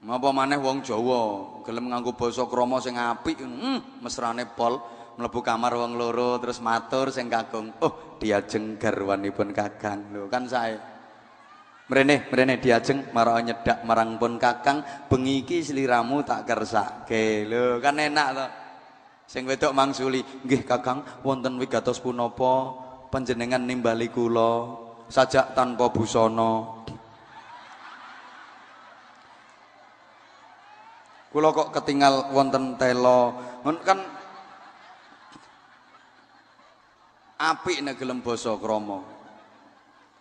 Apa maneh wong Jawa gelem nganggo basa krama sing apik, hmm, mesrane pol mlebu kamar wong loro terus matur sing kakung. Oh, diajeng garwanipun Kakang. Lho, kan sae. Mrene, mrene diajeng marang nyedak marang pun Kakang, bengi iki sliramu tak kersake. Lho, kan enak to. Sing wedok mangsuli, nggih Kakang, wonten wigatos punapa panjenengan nimbali kula sajak tanpa busana. Kula kok ketinggal wonten telo. Kan apik nek gelem basa krama.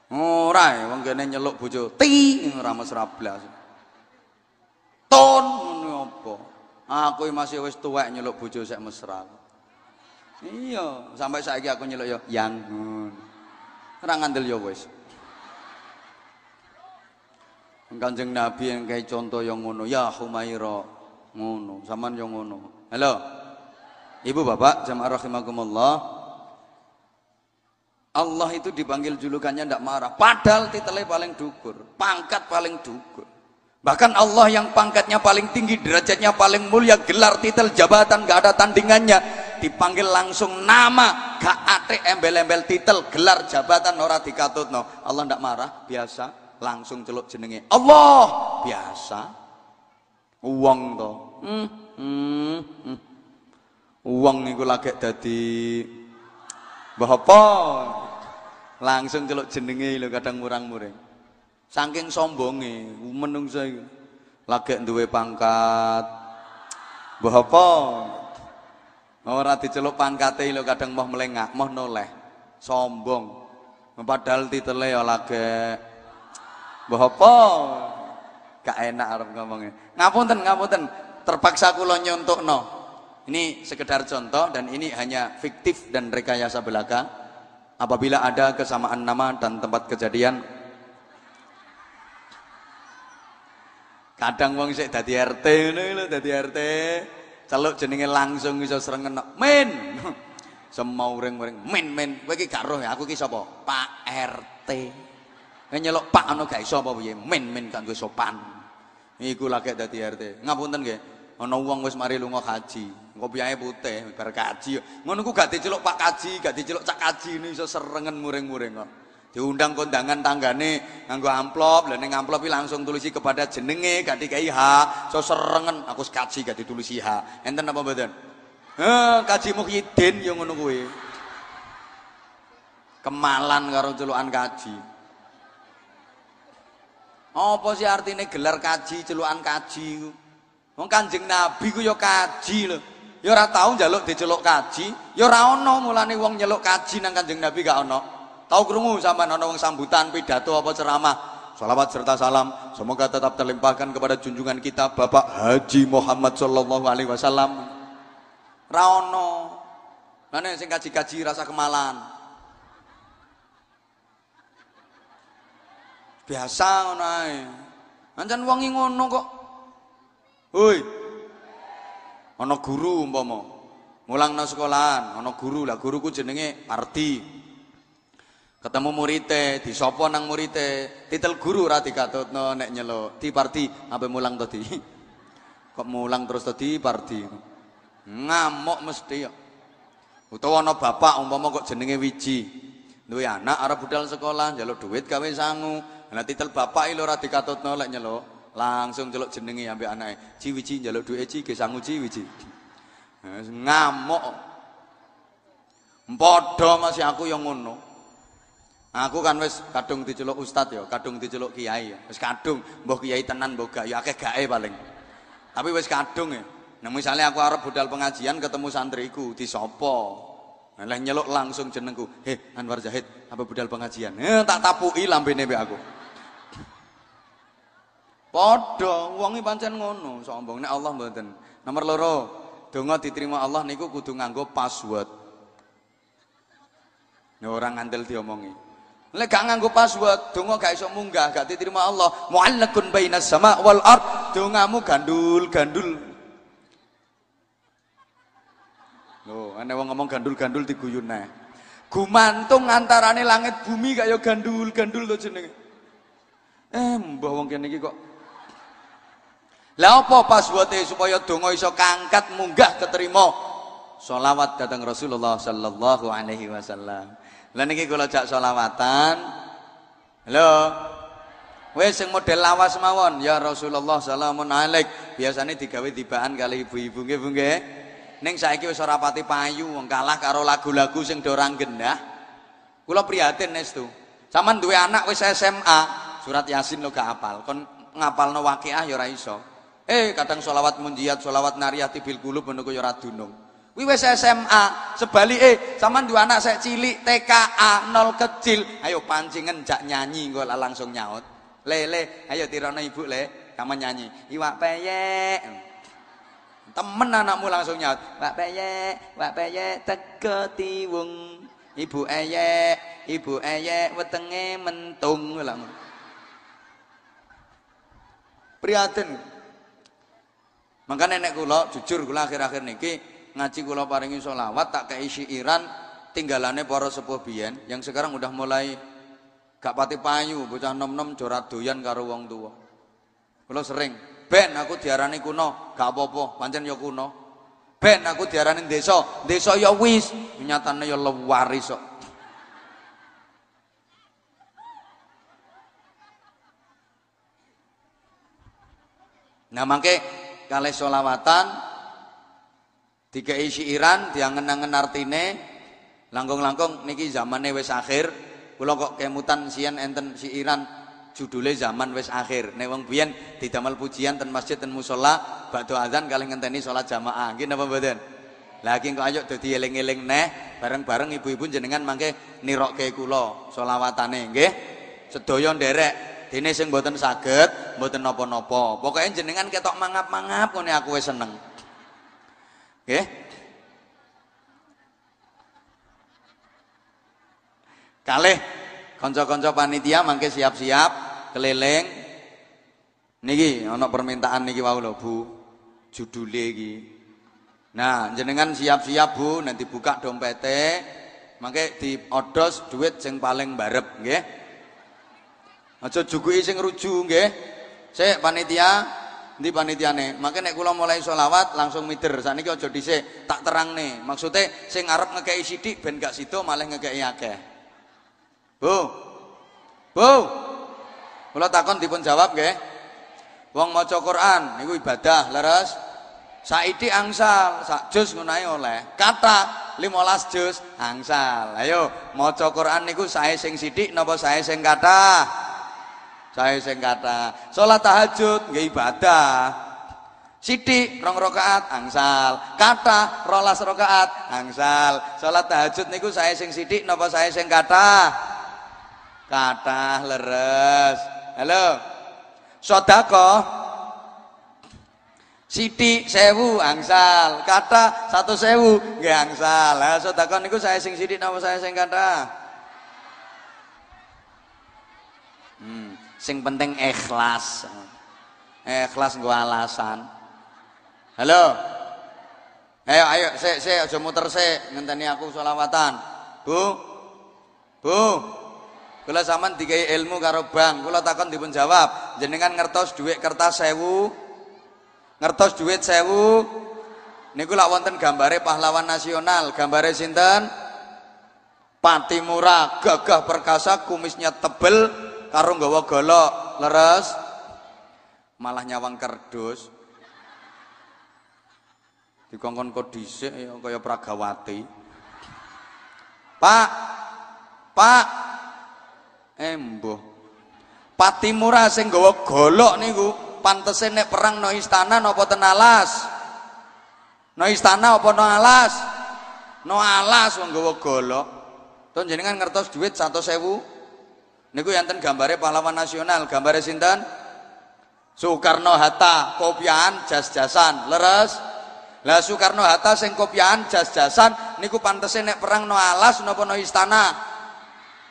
Ora e wong kene nyeluk bojo ti ora mesra blas. Ton ngono apa? Aku masih wis tuwek nyeluk bojo sek mesra. Iya, sampai saiki aku nyeluk ya yang ngono. Ora ngandel ya wis. Kanjeng Nabi yang kayak contoh yang ngono, ya Humaira ngono sampean yo ngono. Halo. Ibu bapak jamaah rahimakumullah. Allah itu dipanggil julukannya tidak marah. Padahal titelnya paling dukur pangkat paling dukur. Bahkan Allah yang pangkatnya paling tinggi derajatnya paling mulia gelar titel jabatan gak ada tandingannya. Dipanggil langsung nama gak ate embel-embel titel gelar jabatan ora dikatutno. Allah tidak marah biasa langsung celuk jenenge. Allah! Biasa uang to. Hmm, hmm, hmm. uang niku lagi dadi apa? Langsung celuk jenenge lho kadang murang-muring. Saking sombonge menungso iku. Lagi duwe pangkat. Mbah apa? Ora diceluk pangkate lho kadang mau melengak mau noleh. Sombong. Padahal titele ya lagi mbah apa gak enak arep ngomongnya. Ngapunten ngapunten. Terpaksa kula no ini sekedar contoh dan ini hanya fiktif dan rekayasa belaka. Apabila ada kesamaan nama dan tempat kejadian kadang wong sik dadi RT ngono lho dadi RT celuk jenenge langsung iso srengen men semau ring-ring. Men men kowe iki gak roh ya aku iki sapa? Pak RT nyelok Pak ana gak iso apa piye? Men-men kanggo sopan. Iku lagi dadi RT. Ngapunten nggih. Ana wong wis mari lunga haji. Engko piyae putih bar kaji. Ngono ku gak diceluk Pak Kaji, gak diceluk Cak Kaji ini iso serengen muring-muring kok. Diundang kondangan tanggane nganggo amplop, lha ning amplop langsung tulisi kepada jenenge, gak dikai H, so serengen aku kaji gak ditulisi H. Enten apa mboten? Eh, kaji Muhyiddin ya ngono kuwi. Kemalan karo celukan kaji. Apa sih artinya gelar kaji, celukan kaji Wong Kanjeng Nabi ku ya kaji lho. Ya ora tau njaluk diceluk kaji, ya ora ana mulane wong nyeluk kaji nang Kanjeng Nabi gak ana. Tau krungu sampean ana wong sambutan pidato apa ceramah. Salawat serta salam semoga tetap terlimpahkan kepada junjungan kita Bapak Haji Muhammad sallallahu alaihi wasallam. Ra. Mana sing kaji-kaji rasa kemalan. Biasa ngono ae. Ancen wong ngono kok. Hoi. Ana guru umpama. Mulang nang sekolahan, ana guru lah guruku jenenge Parti. Ketemu murite, disopo nang murite, titel guru ora dikatutno nek nyeluk. Di Parti apa mulang to di. Kok mulang terus to di Parti. Ngamuk mesti ya. Utawa ana bapak umpama kok jenenge Wiji. Duwe anak arep budal sekolah, njaluk duit gawe sangu. Lah titel bapak iki ora dikatutno lek nyeluk, langsung celuk jenenge ambek anake. Ci wiji njaluk duwe ci ge sangu ci wiji. Ngamuk. Padha masih aku yang ngono. Aku kan wis kadung diceluk ustad ya, kadung diceluk kiai ya. Wis kadung, mbah kiai tenan mbah gak ya akeh gae paling. Tapi wis kadung ya. Nah misalnya aku arep budal pengajian ketemu santriku disopo. Nah, nyeluk langsung jenengku. Heh, Anwar Zahid, apa budal pengajian? Eh, tak tapuki lambene mbek aku. Padha wonge pancen ngono, sombong nek Allah mboten. Nomor loro, donga diterima Allah niku kudu nganggo password. Nek orang ngandel diomongi. Lek gak nganggo password, donga gak iso munggah, gak diterima Allah. Mu'allakun bainas sama wal ard. Dongamu gandul-gandul. Loh, ana wong ngomong gandul-gandul diguyun neh. Gumantung antarane langit bumi kaya gandul-gandul to jenenge. Eh, mbah wong kene iki kok Lah apa passworde supaya donga iso kangkat munggah keterima? Sholawat datang Rasulullah sallallahu alaihi wasallam. Lah niki kula jak sholawatan. Halo. Wes sing model lawas mawon ya Rasulullah salamun alaik. Biasane digawe tibaan kali ibu-ibu nggih Bu nggih. Ning saiki wis ora pati payu wong kalah karo lagu-lagu sing do orang gendah. Kula prihatin nestu. Saman duwe anak wis SMA, surat Yasin lo gak apal. Kon ngapalno waqiah ya ora iso. Eh kadang sholawat munjiat, sholawat nariyati bil qulub ngono ya ora dunung. Kuwi wis SMA, sebalike saman duwe anak sek cilik TKA nol kecil, ayo pancingen jak nyanyi engko langsung nyaut. Le le, ayo tirono ibu le, kamu nyanyi. Iwak peyek. Temen anakmu langsung nyaut. Wak peyek, wak peyek teko tiwung. Ibu eyek, ibu eyek wetenge mentung. Prihatin. Maka nenek kula jujur kula akhir-akhir niki ngaji kula paringi sholawat tak kei iran tinggalane para sepuh biyen yang sekarang udah mulai Gak pati payu, bocah nom-nom jora doyan karo wong tua. Kula sering, ben aku diarani kuno, gak apa-apa, pancen ya kuno. Ben aku diarani desa, desa ya wis, nyatane ya lewaris kok. Nah mangke kalih solawatan dikei syairan diangen-angen artine langkung-langkung niki zamane wis akhir Kula kok kemutan sian enten si Iran judule zaman wis akhir. Nek wong biyen didamel pujian ten masjid ten musala badhe azan kali ngenteni salat jamaah. Nggih napa mboten? Lagi kok ayo dadi eling-eling neh bareng-bareng ibu-ibu jenengan mangke nirokke kula selawatane nggih. Sedaya nderek dene sing mboten saged mboten napa-napa. Pokoke jenengan ketok mangap-mangap ngene aku wis seneng. Nggih. Kalih kanca-kanca panitia mangke siap-siap keliling. Niki ana permintaan niki wau lho Bu. Judule iki. Nah, jenengan siap-siap Bu, nanti buka dompete, mangke odos duit sing paling barep nggih. Aja juguki sing ruju nggih. Sik panitia, ndi panitiane? Mangke nek kula mulai selawat langsung mider. Saniki aja dhisik, tak terangne. Maksude sing arep ngekeki sithik ben gak sida malah ngekeki akeh. Bu. Bu. Kula takon dipun jawab nggih. Wong maca Quran niku ibadah, leres. Saiki angsal, sak juz ngono oleh. Kata 15 juz angsal. Ayo maca Quran niku sae sing sithik napa sae sing kathah? Sae sing kathah. Salat tahajud nggih ibadah. Sithik rong rakaat angsal, kata rolas rakaat angsal. Salat tahajud niku sae sing sithik napa sae sing kathah? Kata leres. Halo. Sodako. Siti sewu angsal, kata satu sewu nggih angsal. Lah sodako niku saya sing sithik napa saya sing kata? Hmm, sing penting ikhlas. Ikhlas nggo alasan. Halo. Ayo ayo sik sik aja muter sik ngenteni aku selawatan. Bu. Bu. Kula sampean dikai ilmu karo bank, kula takon dipun jawab. Jenengan ngertos duit kertas sewu, ngertos duit sewu. Niku lak wonten gambare pahlawan nasional, gambare sinten? Pati murah, gagah perkasa, kumisnya tebel, karo nggawa golok, leres. Malah nyawang kerdus. Dikongkon kok dhisik ya kaya Pragawati. Pak, Pak, Embo. Pati murah sing gawa golok niku pantese nek perang no istana napa ten alas? No istana apa no alas? No alas wong gawa golok. Tuh jenengan ngertos duit 100.000. Niku yanten gambare pahlawan nasional, gambare sinten? Soekarno Hatta, kopian jas-jasan, leres. Lah Soekarno Hatta sing kopian jas-jasan niku pantese nek perang no alas napa no istana?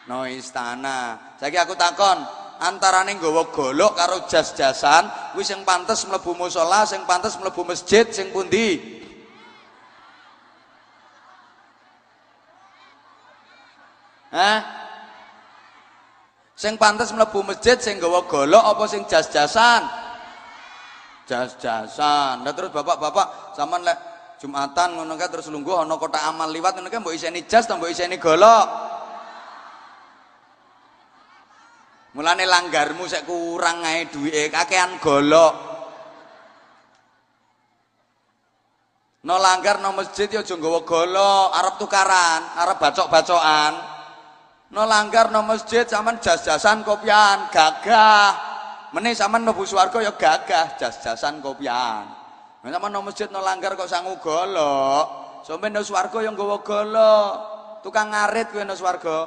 no istana saiki aku takon antarane nggawa golok karo jas-jasan kuwi sing pantes mlebu musala sing pantes mlebu masjid sing pundi Hah? Sing pantes mlebu masjid sing nggawa golok apa sing jas-jasan? jas-jasan. Lah terus bapak-bapak zaman lek Jumatan ngono kae terus lungguh ana kotak amal liwat ngono kae mbok iseni jas ta mbok iseni golok. Mulane langgarmu sek kurang ae duwike kakean golok. No langgar no masjid ya aja nggawa golok, arep tukaran, arep bacok-bacokan. No langgar no masjid sampean jas-jasan kopian, gagah. Meneh sampean mlebu swarga ya gagah, jas-jasan kopian. Nek sampean no masjid no langgar kok sangu golok, sampean no swarga ya nggawa golok. Tukang ngarit kowe no swarga.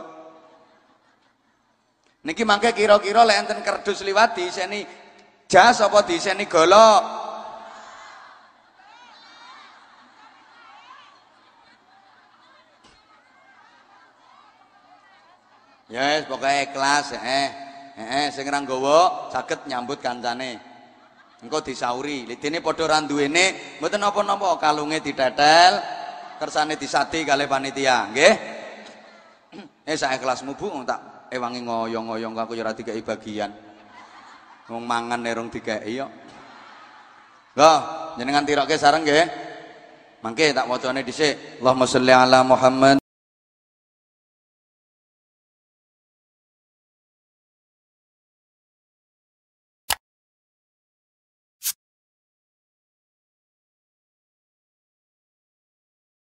Niki mangke kira-kira lek enten kerdus liwat diiseni jas apa diiseni golok? Yes, pokoknya ikhlas eh. Eh, sing ra nggawa saged nyambut kancane. Engko disauri, lidine padha ra duwene, mboten napa-napa, kalunge ditetel, kersane disati kali panitia, nggih. Eh sak ikhlasmu Bu, tak ewangi ngoyong-ngoyong aku ya ora dikeki bagian. Wong mangan nerong dikeki yo. Loh, jenengan tiroke sareng nggih. Mangke tak wacane dhisik. Allahumma sholli ala Muhammad